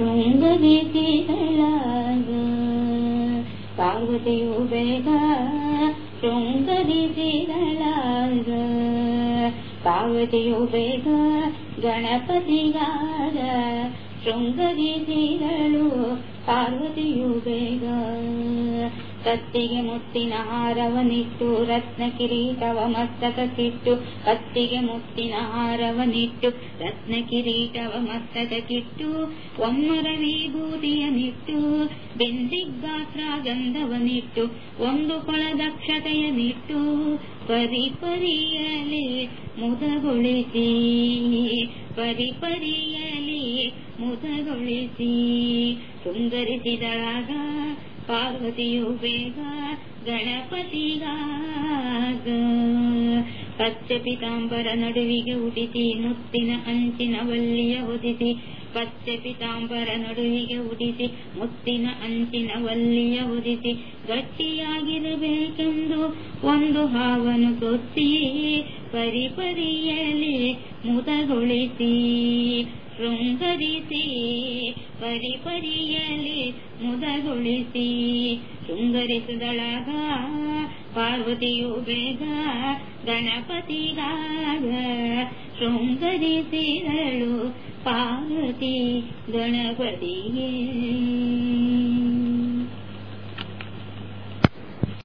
ಶೃಂಗರಿಸಿದಳಾಗ ಪಾರ್ವತಿಯು ಬೇಗ ಶೃಂಗರಿಸಿದಳಾಗ ಪಾರ್ವತಿಯು ಬೇಗ ಗಣಪತಿಗಾಗ ಶೃಂಗರಿಸಿದಳು ಪಾರ್ವತಿಯು ಬೇಗ ಕತ್ತಿಗೆ ಮುತ್ತಿನ ಹಾರವನಿಟ್ಟು, ರತ್ನ ಕಿರೀಟವ ಮಸ್ತಕಕ್ಕಿಟ್ಟು ಕತ್ತಿಗೆ ಮುತ್ತಿನ ಹಾರವನಿಟ್ಟು, ರತ್ನ ಕಿರೀಟವ ಮಸ್ತಕಕ್ಕಿಟ್ಟು ಒಮ್ಮರ ವಿಭೂತಿಯ ನಿಟ್ಟು ಬೆಂದಿಗಾತ್ರ ಗಂಧವನಿಟ್ಟು ಒಂದು ಕೊಳ ದಕ್ಷತೆಯನಿಟ್ಟು ಪರಿ ಪರಿಯಲಿ ಮುದಗೊಳಿಸಿ ಪರಿ ಪರಿಯಲಿ ಮುದಗೊಳಿಸಿ ಶೃಂಗರಿಸಿದಳಾಗ ಪಾರ್ವತಿಯು ಬೇಗ ಗಣಪತಿಗಾಗ ಪಚ್ಚ ಪಿತಾಂಬರ ನಡುವಿಗೆ ಉಡಿತಿ ಮುತ್ತಿನ ಅಂಚಿನ ವಲ್ಲಿಯ ಉದಿತಿ. ಪಚ್ಚ ಪಿತಾಂಬರ ನಡುವಿಗೆ ಉಡಿಸಿ ಮುತ್ತಿನ ಅಂಚಿನ ವಲ್ಲಿಯ ಉದಿಸಿ ಗಟ್ಟಿಯಾಗಿರಬೇಕೆಂದು ಒಂದು ಹಾವನು ಕೊತ್ತಿ ಪರಿ ಪರಿಯಲಿ ಮುದಗೊಳಿಸಿ ಶೃಂಗರಿಸಿ ಪರಿ ಪರಿಯಲಿ ಮುದಗೊಳಿಸಿ ಶೃಂಗರಿಸಿದಳಾಗ ಪಾರ್ವತಿಯು ಬೇಗ ಗಣಪತಿಗಾಗ ಶೃಂಗರಿಸಿದಳು ಪಾರ್ವತಿ ಗಣಪತಿಗೆ